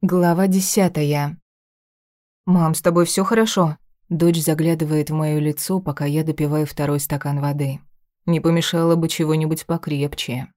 Глава десятая. «Мам, с тобой все хорошо?» Дочь заглядывает в моё лицо, пока я допиваю второй стакан воды. Не помешало бы чего-нибудь покрепче.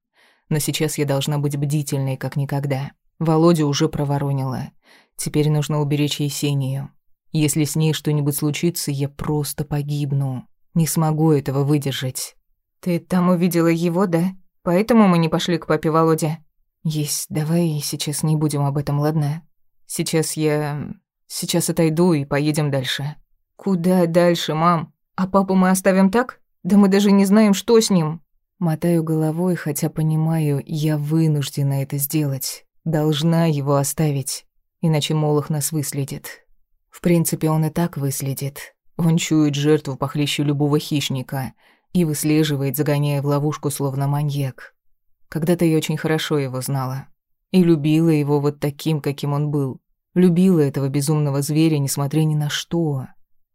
Но сейчас я должна быть бдительной, как никогда. Володя уже проворонила. Теперь нужно уберечь Есению. Если с ней что-нибудь случится, я просто погибну. Не смогу этого выдержать. «Ты там увидела его, да? Поэтому мы не пошли к папе Володе?» «Есть, давай сейчас не будем об этом, ладно? Сейчас я... Сейчас отойду и поедем дальше». «Куда дальше, мам? А папу мы оставим так? Да мы даже не знаем, что с ним». Мотаю головой, хотя понимаю, я вынуждена это сделать. Должна его оставить, иначе Молох нас выследит. В принципе, он и так выследит. Он чует жертву похлеще любого хищника и выслеживает, загоняя в ловушку, словно маньяк. Когда-то я очень хорошо его знала. И любила его вот таким, каким он был. Любила этого безумного зверя, несмотря ни на что.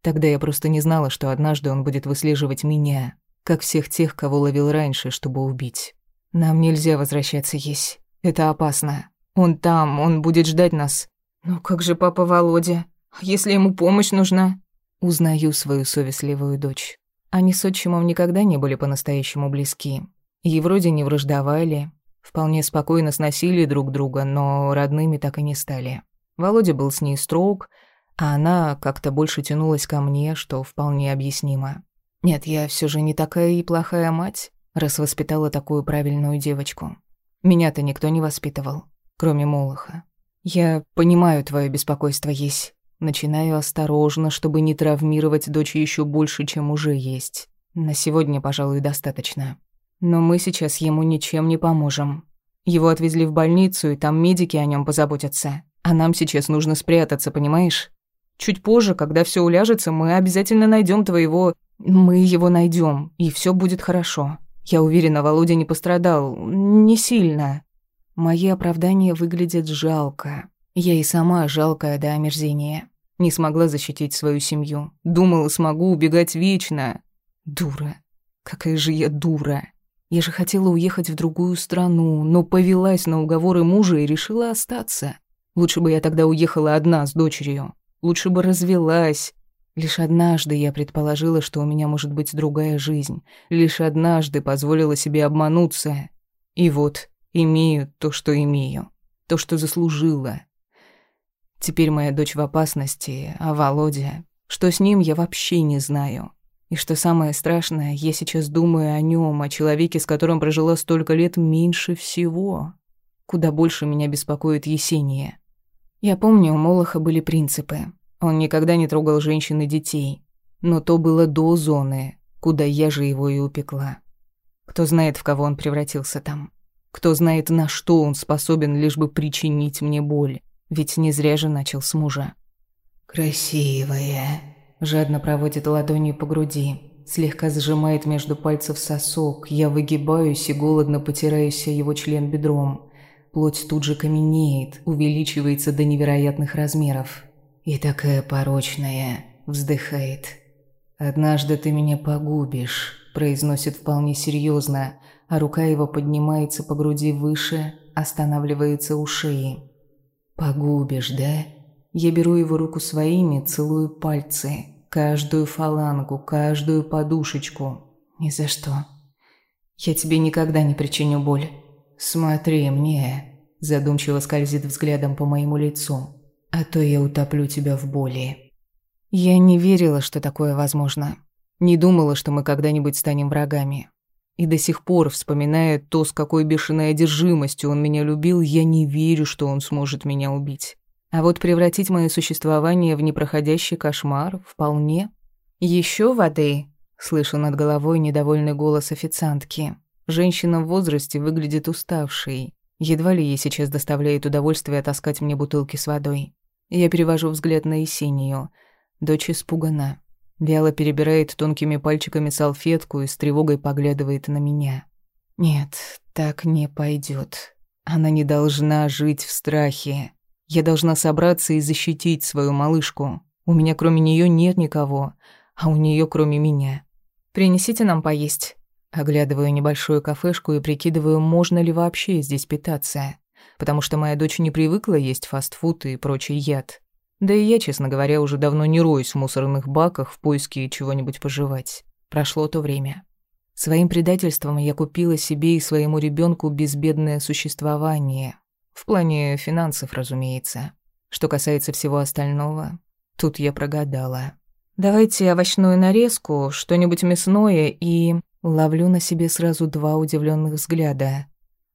Тогда я просто не знала, что однажды он будет выслеживать меня, как всех тех, кого ловил раньше, чтобы убить. Нам нельзя возвращаться есть. Это опасно. Он там, он будет ждать нас. Ну как же папа Володя? Если ему помощь нужна? Узнаю свою совестливую дочь. Они с отчимом никогда не были по-настоящему близки. И вроде не враждовали, вполне спокойно сносили друг друга, но родными так и не стали. Володя был с ней строг, а она как-то больше тянулась ко мне, что вполне объяснимо. Нет, я все же не такая и плохая мать, раз воспитала такую правильную девочку. Меня-то никто не воспитывал, кроме Молоха. Я понимаю твое беспокойство есть. Начинаю осторожно, чтобы не травмировать дочь еще больше, чем уже есть. На сегодня, пожалуй, достаточно. Но мы сейчас ему ничем не поможем. Его отвезли в больницу, и там медики о нем позаботятся. А нам сейчас нужно спрятаться, понимаешь? Чуть позже, когда все уляжется, мы обязательно найдем твоего... Мы его найдем, и все будет хорошо. Я уверена, Володя не пострадал. Не сильно. Мои оправдания выглядят жалко. Я и сама жалкая до омерзения. Не смогла защитить свою семью. Думала, смогу убегать вечно. Дура. Какая же я дура. Я же хотела уехать в другую страну, но повелась на уговоры мужа и решила остаться. Лучше бы я тогда уехала одна с дочерью. Лучше бы развелась. Лишь однажды я предположила, что у меня может быть другая жизнь. Лишь однажды позволила себе обмануться. И вот, имею то, что имею. То, что заслужила. Теперь моя дочь в опасности, а Володя... Что с ним, я вообще не знаю. И что самое страшное, я сейчас думаю о нем, о человеке, с которым прожила столько лет меньше всего. Куда больше меня беспокоит Есения. Я помню, у Молоха были принципы. Он никогда не трогал женщин и детей. Но то было до зоны, куда я же его и упекла. Кто знает, в кого он превратился там. Кто знает, на что он способен, лишь бы причинить мне боль. Ведь не зря же начал с мужа. «Красивая», Жадно проводит ладонью по груди. Слегка сжимает между пальцев сосок. Я выгибаюсь и голодно потираюсь его член бедром. Плоть тут же каменеет, увеличивается до невероятных размеров. «И такая порочная», — вздыхает. «Однажды ты меня погубишь», — произносит вполне серьезно, а рука его поднимается по груди выше, останавливается у шеи. «Погубишь, да?» Я беру его руку своими, целую пальцы, каждую фалангу, каждую подушечку. Ни за что. Я тебе никогда не причиню боль. Смотри мне, задумчиво скользит взглядом по моему лицу, а то я утоплю тебя в боли. Я не верила, что такое возможно. Не думала, что мы когда-нибудь станем врагами. И до сих пор, вспоминая то, с какой бешеной одержимостью он меня любил, я не верю, что он сможет меня убить. А вот превратить мое существование в непроходящий кошмар вполне. Еще воды?» — слышу над головой недовольный голос официантки. Женщина в возрасте выглядит уставшей. Едва ли ей сейчас доставляет удовольствие таскать мне бутылки с водой. Я перевожу взгляд на Есению. Дочь испугана. Вяло перебирает тонкими пальчиками салфетку и с тревогой поглядывает на меня. Нет, так не пойдет. Она не должна жить в страхе. Я должна собраться и защитить свою малышку. У меня кроме нее нет никого, а у нее кроме меня. Принесите нам поесть. Оглядываю небольшую кафешку и прикидываю, можно ли вообще здесь питаться. потому что моя дочь не привыкла есть фастфуд и прочий яд. Да и я, честно говоря, уже давно не роюсь в мусорных баках в поиске чего-нибудь пожевать. Прошло то время. Своим предательством я купила себе и своему ребенку безбедное существование. В плане финансов, разумеется. Что касается всего остального, тут я прогадала. «Давайте овощную нарезку, что-нибудь мясное и...» Ловлю на себе сразу два удивленных взгляда.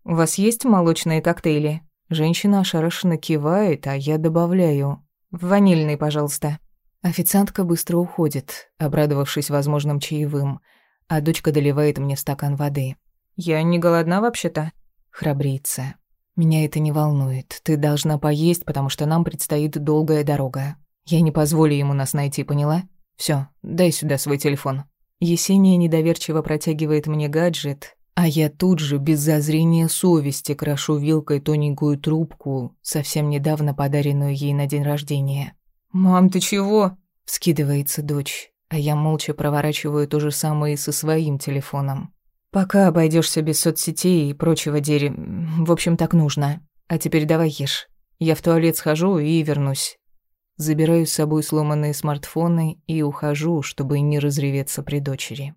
«У вас есть молочные коктейли?» Женщина ошарашенно кивает, а я добавляю. «Ванильный, пожалуйста». Официантка быстро уходит, обрадовавшись возможным чаевым, а дочка доливает мне стакан воды. «Я не голодна вообще-то?» Храбрится. «Меня это не волнует. Ты должна поесть, потому что нам предстоит долгая дорога. Я не позволю ему нас найти, поняла? Все, дай сюда свой телефон». Есения недоверчиво протягивает мне гаджет, а я тут же, без зазрения совести, крошу вилкой тоненькую трубку, совсем недавно подаренную ей на день рождения. «Мам, ты чего?» — вскидывается дочь, а я молча проворачиваю то же самое и со своим телефоном. «Пока обойдешься без соцсетей и прочего деря... В общем, так нужно. А теперь давай ешь. Я в туалет схожу и вернусь. Забираю с собой сломанные смартфоны и ухожу, чтобы не разреветься при дочери.